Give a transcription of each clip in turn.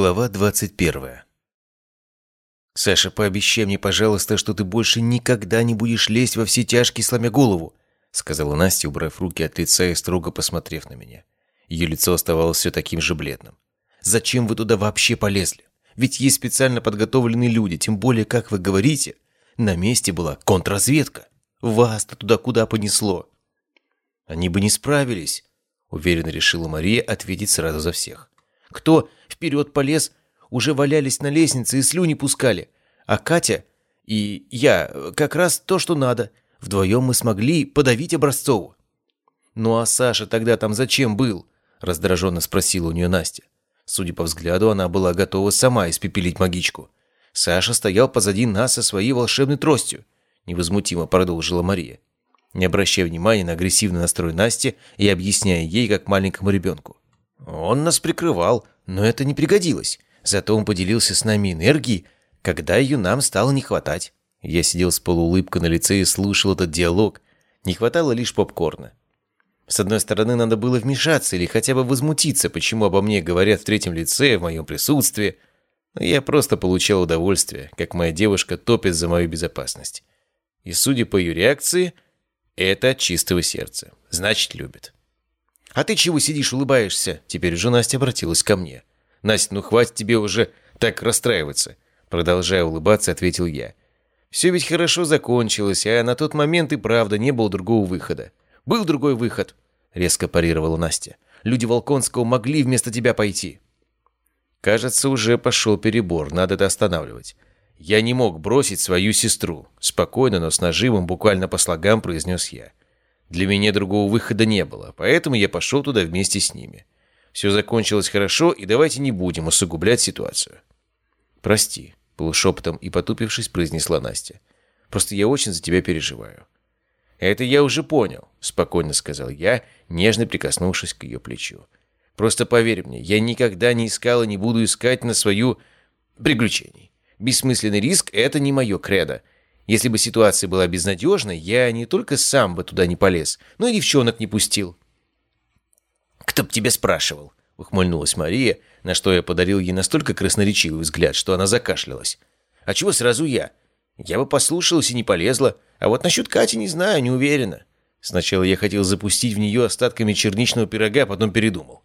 Глава 21 «Саша, пообещай мне, пожалуйста, что ты больше никогда не будешь лезть во все тяжкие, сломя голову», сказала Настя, убрав руки от лица и строго посмотрев на меня. Ее лицо оставалось все таким же бледным. «Зачем вы туда вообще полезли? Ведь есть специально подготовленные люди, тем более, как вы говорите, на месте была контрразведка. Вас-то туда куда понесло?» «Они бы не справились», уверенно решила Мария ответить сразу за всех. «Кто вперед полез, уже валялись на лестнице и слюни пускали. А Катя и я как раз то, что надо. Вдвоем мы смогли подавить Образцову. «Ну а Саша тогда там зачем был?» – раздраженно спросила у нее Настя. Судя по взгляду, она была готова сама испепелить магичку. Саша стоял позади нас со своей волшебной тростью, невозмутимо продолжила Мария, не обращая внимания на агрессивный настрой Насти и объясняя ей, как маленькому ребенку. Он нас прикрывал, но это не пригодилось. Зато он поделился с нами энергией, когда ее нам стало не хватать. Я сидел с полуулыбкой на лице и слушал этот диалог. Не хватало лишь попкорна. С одной стороны, надо было вмешаться или хотя бы возмутиться, почему обо мне говорят в третьем лице, в моем присутствии. Но я просто получал удовольствие, как моя девушка топит за мою безопасность. И судя по ее реакции, это от чистого сердца. Значит, любит. «А ты чего сидишь, улыбаешься?» Теперь уже Настя обратилась ко мне. «Настя, ну хватит тебе уже так расстраиваться!» Продолжая улыбаться, ответил я. «Все ведь хорошо закончилось, а на тот момент и правда не было другого выхода». «Был другой выход», — резко парировала Настя. «Люди Волконского могли вместо тебя пойти». Кажется, уже пошел перебор, надо это останавливать. Я не мог бросить свою сестру. Спокойно, но с нажимом, буквально по слогам произнес я. Для меня другого выхода не было, поэтому я пошел туда вместе с ними. Все закончилось хорошо, и давайте не будем усугублять ситуацию. «Прости», — полушепотом и потупившись, произнесла Настя. «Просто я очень за тебя переживаю». «Это я уже понял», — спокойно сказал я, нежно прикоснувшись к ее плечу. «Просто поверь мне, я никогда не искал и не буду искать на свою... приключений. Бессмысленный риск — это не мое кредо. Если бы ситуация была безнадежной, я не только сам бы туда не полез, но и девчонок не пустил. «Кто б тебя спрашивал?» — ухмыльнулась Мария, на что я подарил ей настолько красноречивый взгляд, что она закашлялась. «А чего сразу я? Я бы послушалась и не полезла, а вот насчет Кати не знаю, не уверена». Сначала я хотел запустить в нее остатками черничного пирога, потом передумал.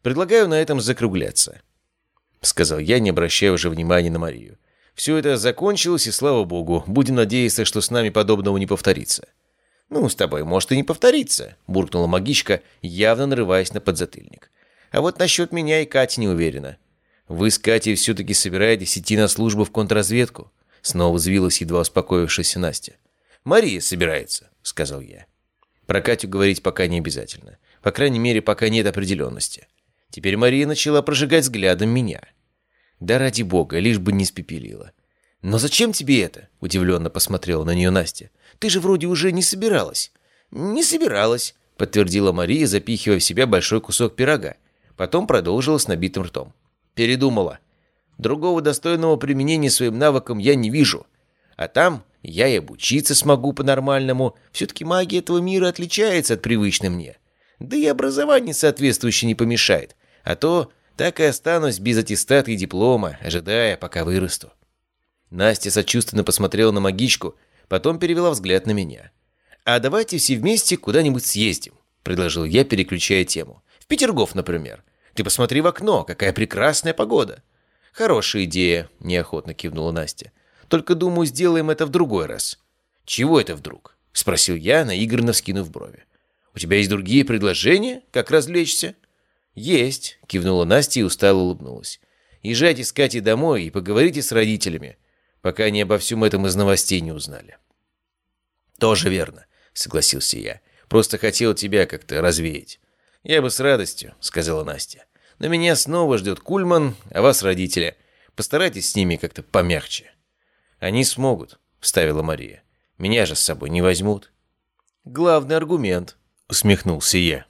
«Предлагаю на этом закругляться», — сказал я, не обращая уже внимания на Марию. Все это закончилось, и слава богу, будем надеяться, что с нами подобного не повторится. «Ну, с тобой, может, и не повторится», — буркнула магичка, явно нарываясь на подзатыльник. «А вот насчет меня и Кати не уверена. Вы с Катей все-таки собираетесь идти на службу в контрразведку?» Снова взвилась едва успокоившаяся Настя. «Мария собирается», — сказал я. Про Катю говорить пока не обязательно. По крайней мере, пока нет определенности. Теперь Мария начала прожигать взглядом меня. Да ради бога, лишь бы не спепелила. «Но зачем тебе это?» – удивленно посмотрела на нее Настя. «Ты же вроде уже не собиралась». «Не собиралась», – подтвердила Мария, запихивая в себя большой кусок пирога. Потом продолжила с набитым ртом. «Передумала. Другого достойного применения своим навыкам я не вижу. А там я и обучиться смогу по-нормальному. Все-таки магия этого мира отличается от привычной мне. Да и образование соответствующее не помешает. А то так и останусь без аттестата и диплома, ожидая, пока вырасту. Настя сочувственно посмотрела на магичку, потом перевела взгляд на меня. «А давайте все вместе куда-нибудь съездим», — предложил я, переключая тему. «В Петергоф, например. Ты посмотри в окно, какая прекрасная погода». «Хорошая идея», — неохотно кивнула Настя. «Только, думаю, сделаем это в другой раз». «Чего это вдруг?» — спросил я, наигранно вскинув брови. «У тебя есть другие предложения? Как развлечься?» «Есть», — кивнула Настя и устало улыбнулась. «Езжайте с Катей домой и поговорите с родителями, пока они обо всем этом из новостей не узнали». «Тоже верно», — согласился я. «Просто хотел тебя как-то развеять». «Я бы с радостью», — сказала Настя. «Но меня снова ждет Кульман, а вас родители. Постарайтесь с ними как-то помягче». «Они смогут», — вставила Мария. «Меня же с собой не возьмут». «Главный аргумент», — усмехнулся я.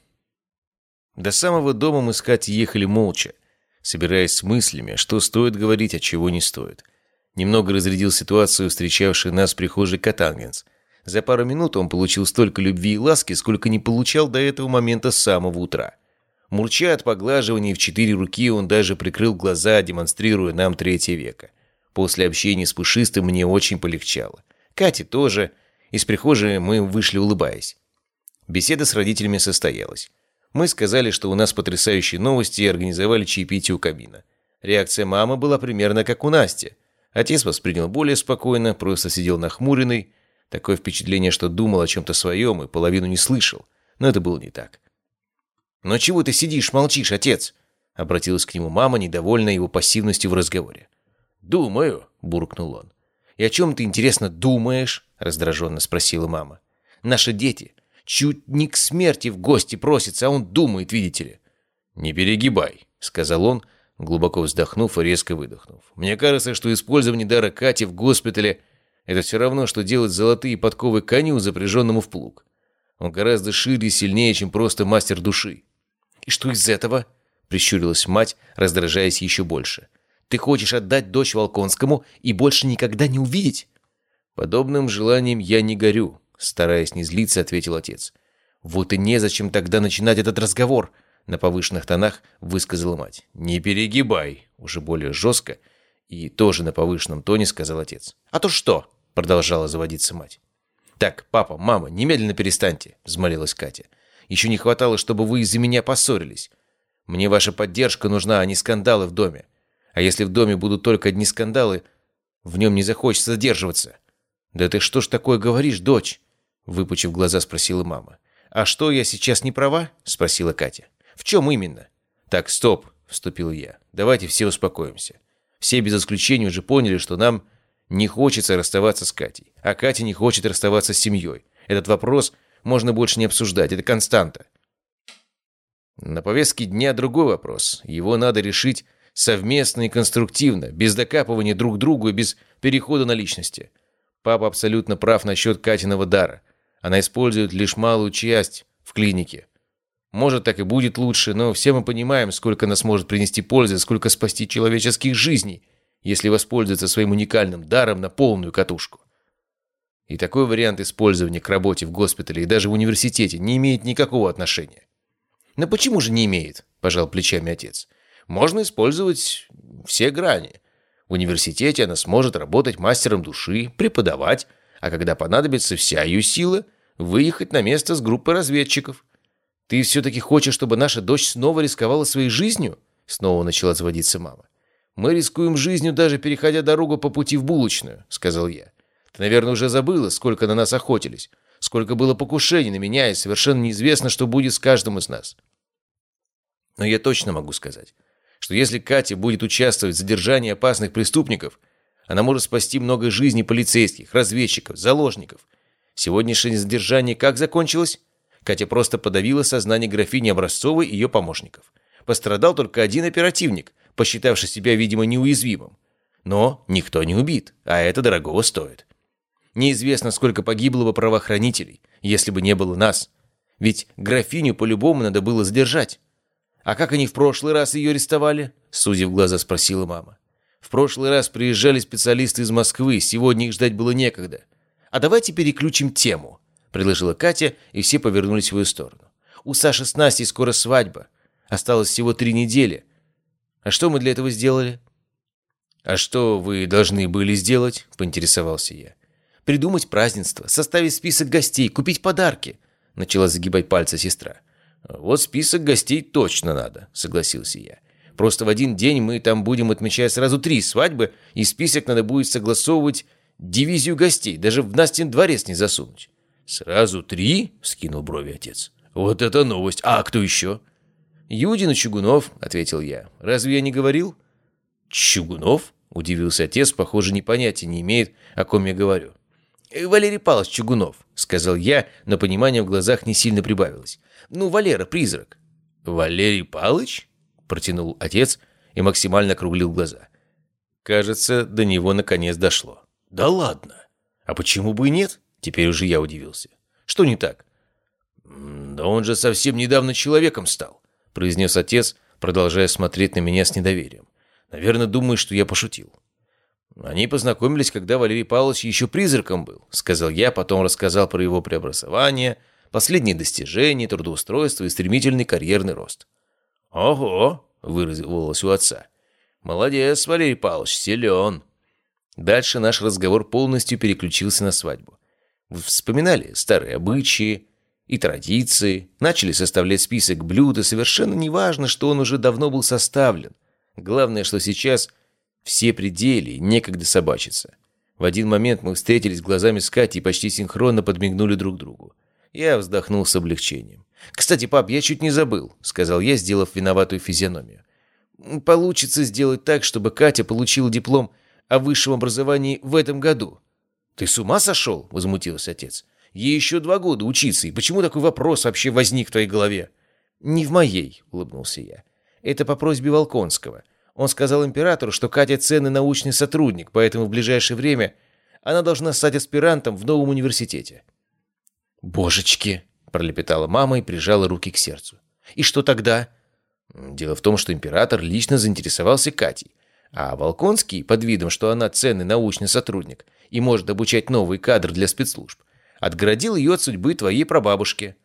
До самого дома мы с Катей ехали молча, собираясь с мыслями, что стоит говорить, а чего не стоит. Немного разрядил ситуацию, встречавший нас в прихожей Катангенс. За пару минут он получил столько любви и ласки, сколько не получал до этого момента с самого утра. Мурча от поглаживания в четыре руки, он даже прикрыл глаза, демонстрируя нам третье века. После общения с Пушистым мне очень полегчало. Кате тоже. Из прихожей мы вышли, улыбаясь. Беседа с родителями состоялась. Мы сказали, что у нас потрясающие новости и организовали чаепитие у камина. Реакция мамы была примерно как у Насти. Отец воспринял более спокойно, просто сидел нахмуренный. Такое впечатление, что думал о чем-то своем и половину не слышал. Но это было не так. «Но чего ты сидишь, молчишь, отец?» Обратилась к нему мама, недовольная его пассивностью в разговоре. «Думаю», — буркнул он. «И о чем ты, интересно, думаешь?» — раздраженно спросила мама. «Наши дети чуть не к смерти в гости просятся, а он думает, видите ли». «Не перегибай», — сказал он, глубоко вздохнув и резко выдохнув. «Мне кажется, что использование дара Кати в госпитале — это все равно, что делать золотые подковы коню, запряженному в плуг. Он гораздо шире и сильнее, чем просто мастер души». «И что из этого?» — прищурилась мать, раздражаясь еще больше. «Ты хочешь отдать дочь Волконскому и больше никогда не увидеть?» «Подобным желанием я не горю», — стараясь не злиться, ответил отец. «Вот и незачем тогда начинать этот разговор», — на повышенных тонах высказала мать. «Не перегибай», — уже более жестко и тоже на повышенном тоне сказал отец. «А то что?» — продолжала заводиться мать. «Так, папа, мама, немедленно перестаньте», — взмолилась Катя. «Еще не хватало, чтобы вы из-за меня поссорились. Мне ваша поддержка нужна, а не скандалы в доме. А если в доме будут только одни скандалы, в нем не захочется задерживаться». «Да ты что ж такое говоришь, дочь?» Выпучив глаза, спросила мама. «А что, я сейчас не права?» Спросила Катя. «В чем именно?» «Так, стоп», — вступил я. «Давайте все успокоимся. Все без исключения уже поняли, что нам не хочется расставаться с Катей, а Катя не хочет расставаться с семьей. Этот вопрос можно больше не обсуждать, это константа. На повестке дня другой вопрос. Его надо решить совместно и конструктивно, без докапывания друг к другу и без перехода на личности. Папа абсолютно прав насчет Катиного дара. Она использует лишь малую часть в клинике. Может, так и будет лучше, но все мы понимаем, сколько нас может принести пользы, сколько спасти человеческих жизней, если воспользоваться своим уникальным даром на полную катушку. И такой вариант использования к работе в госпитале и даже в университете не имеет никакого отношения. «Но почему же не имеет?» – пожал плечами отец. «Можно использовать все грани. В университете она сможет работать мастером души, преподавать, а когда понадобится вся ее сила, выехать на место с группой разведчиков. «Ты все-таки хочешь, чтобы наша дочь снова рисковала своей жизнью?» Снова начала заводиться мама. «Мы рискуем жизнью, даже переходя дорогу по пути в булочную», — сказал я. «Ты, наверное, уже забыла, сколько на нас охотились, сколько было покушений на меня, и совершенно неизвестно, что будет с каждым из нас. Но я точно могу сказать, что если Катя будет участвовать в задержании опасных преступников, она может спасти много жизней полицейских, разведчиков, заложников. Сегодняшнее задержание как закончилось? Катя просто подавила сознание графини Образцовой и ее помощников. Пострадал только один оперативник, посчитавший себя, видимо, неуязвимым. Но никто не убит, а это дорогого стоит. Неизвестно, сколько погибло бы правоохранителей, если бы не было нас. Ведь графиню по-любому надо было задержать. «А как они в прошлый раз ее арестовали?» Судив глаза, спросила мама. «В прошлый раз приезжали специалисты из Москвы, сегодня их ждать было некогда. А давайте переключим тему», — предложила Катя, и все повернулись в свою сторону. «У Саши с Настей скоро свадьба. Осталось всего три недели. А что мы для этого сделали?» «А что вы должны были сделать?» — поинтересовался я. «Придумать празднество, составить список гостей, купить подарки», — начала загибать пальцы сестра. «Вот список гостей точно надо», — согласился я. «Просто в один день мы там будем отмечать сразу три свадьбы, и список надо будет согласовывать дивизию гостей, даже в Настин дворец не засунуть». «Сразу три?» — скинул брови отец. «Вот это новость! А кто еще?» «Юдин и Чугунов», — ответил я. «Разве я не говорил?» «Чугунов?» — удивился отец, похоже, не понятия не имеет, о ком я говорю. «Э, «Валерий Павлович Чугунов», — сказал я, но понимание в глазах не сильно прибавилось. «Ну, Валера, призрак». «Валерий Павлович?» — протянул отец и максимально округлил глаза. Кажется, до него наконец дошло. «Да ладно! А почему бы и нет?» Теперь уже я удивился. «Что не так?» «Да он же совсем недавно человеком стал», — произнес отец, продолжая смотреть на меня с недоверием. «Наверное, думает, что я пошутил». «Они познакомились, когда Валерий Павлович еще призраком был», — сказал я, потом рассказал про его преобразование, последние достижения, трудоустройство и стремительный карьерный рост. «Ого!» — выразилось у отца. «Молодец, Валерий Павлович, силен!» Дальше наш разговор полностью переключился на свадьбу. Вспоминали старые обычаи и традиции, начали составлять список блюд, и совершенно неважно, что он уже давно был составлен. Главное, что сейчас все пределы, некогда собачиться. В один момент мы встретились глазами с Катей и почти синхронно подмигнули друг другу. Я вздохнул с облегчением. «Кстати, пап, я чуть не забыл», — сказал я, сделав виноватую физиономию. «Получится сделать так, чтобы Катя получила диплом о высшем образовании в этом году». «Ты с ума сошел?» — возмутился отец. «Ей еще два года учиться, и почему такой вопрос вообще возник в твоей голове?» «Не в моей», — улыбнулся я. «Это по просьбе Волконского. Он сказал императору, что Катя ценный научный сотрудник, поэтому в ближайшее время она должна стать аспирантом в новом университете». «Божечки!» — пролепетала мама и прижала руки к сердцу. «И что тогда?» Дело в том, что император лично заинтересовался Катей, а Волконский, под видом, что она ценный научный сотрудник и может обучать новый кадр для спецслужб, отгородил ее от судьбы твоей прабабушки.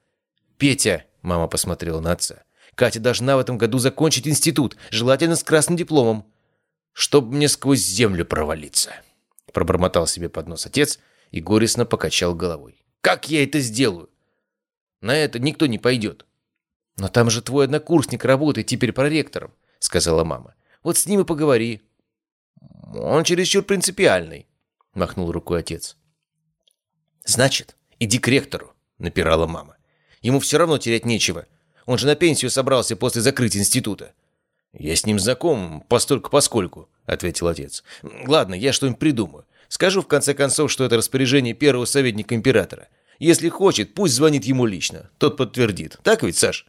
«Петя!» — мама посмотрела на отца. «Катя должна в этом году закончить институт, желательно с красным дипломом». «Чтоб мне сквозь землю провалиться!» — пробормотал себе под нос отец и горестно покачал головой. «Как я это сделаю? На это никто не пойдет». «Но там же твой однокурсник работает теперь проректором», — сказала мама. Вот с ним и поговори». «Он чересчур принципиальный», — махнул рукой отец. «Значит, иди к ректору», — напирала мама. «Ему все равно терять нечего. Он же на пенсию собрался после закрытия института». «Я с ним знаком постольку-поскольку», — ответил отец. «Ладно, я что-нибудь придумаю. Скажу, в конце концов, что это распоряжение первого советника императора. Если хочет, пусть звонит ему лично. Тот подтвердит. Так ведь, Саш?»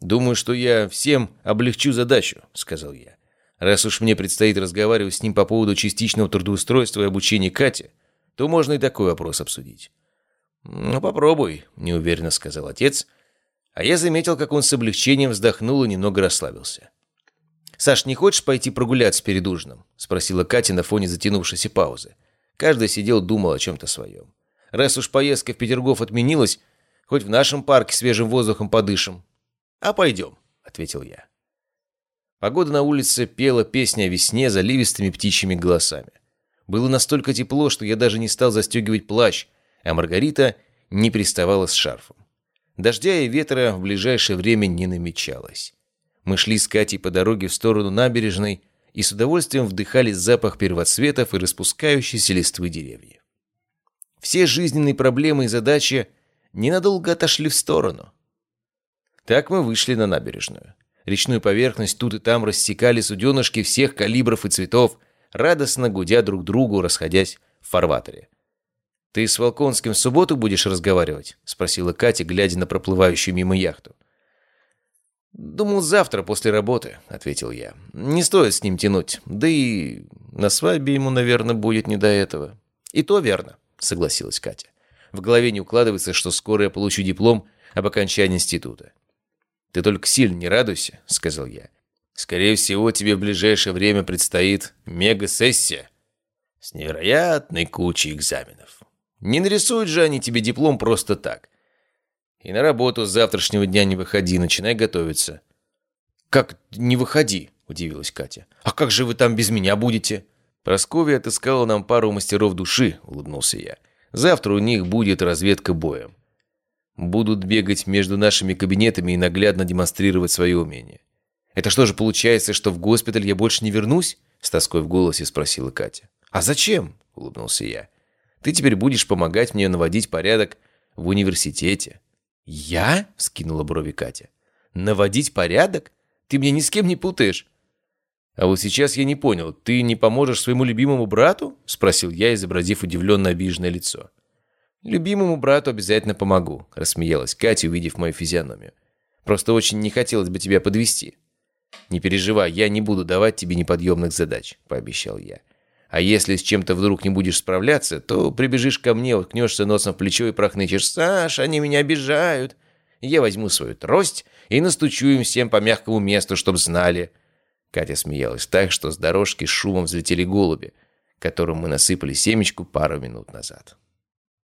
«Думаю, что я всем облегчу задачу», — сказал я. Раз уж мне предстоит разговаривать с ним по поводу частичного трудоустройства и обучения Кати, то можно и такой вопрос обсудить. «Ну, попробуй», — неуверенно сказал отец, а я заметил, как он с облегчением вздохнул и немного расслабился. «Саш, не хочешь пойти прогуляться перед ужином?» — спросила Катя на фоне затянувшейся паузы. Каждый сидел, думал о чем-то своем. «Раз уж поездка в Петергоф отменилась, хоть в нашем парке свежим воздухом подышим». «А пойдем», — ответил я. Погода на улице пела песни о весне заливистыми птичьими голосами. Было настолько тепло, что я даже не стал застегивать плащ, а Маргарита не приставала с шарфом. Дождя и ветра в ближайшее время не намечалось. Мы шли с Катей по дороге в сторону набережной и с удовольствием вдыхали запах первоцветов и распускающейся листвы деревьев. Все жизненные проблемы и задачи ненадолго отошли в сторону. Так мы вышли на набережную. Речную поверхность тут и там рассекали суденышки всех калибров и цветов, радостно гудя друг другу, расходясь в фарватере. «Ты с Волконским в субботу будешь разговаривать?» — спросила Катя, глядя на проплывающую мимо яхту. «Думал, завтра после работы», — ответил я. «Не стоит с ним тянуть. Да и на свадьбе ему, наверное, будет не до этого». «И то верно», — согласилась Катя. «В голове не укладывается, что скоро я получу диплом об окончании института. «Ты только сильно не радуйся», — сказал я. «Скорее всего, тебе в ближайшее время предстоит мега-сессия с невероятной кучей экзаменов. Не нарисуют же они тебе диплом просто так. И на работу с завтрашнего дня не выходи, начинай готовиться». «Как не выходи?» — удивилась Катя. «А как же вы там без меня будете?» Прасковья отыскала нам пару мастеров души, улыбнулся я. Завтра у них будет разведка боем будут бегать между нашими кабинетами и наглядно демонстрировать свое умение. «Это что же получается, что в госпиталь я больше не вернусь?» С тоской в голосе спросила Катя. «А зачем?» – улыбнулся я. «Ты теперь будешь помогать мне наводить порядок в университете». «Я?» – скинула брови Катя. «Наводить порядок? Ты меня ни с кем не путаешь». «А вот сейчас я не понял, ты не поможешь своему любимому брату?» – спросил я, изобразив удивленно обиженное лицо. «Любимому брату обязательно помогу», — рассмеялась Катя, увидев мою физиономию. «Просто очень не хотелось бы тебя подвести. «Не переживай, я не буду давать тебе неподъемных задач», — пообещал я. «А если с чем-то вдруг не будешь справляться, то прибежишь ко мне, уткнешься носом в плечо и прохнычешь. «Саш, они меня обижают!» Я возьму свою трость и настучу им всем по мягкому месту, чтоб знали. Катя смеялась так, что с дорожки шумом взлетели голуби, которым мы насыпали семечку пару минут назад.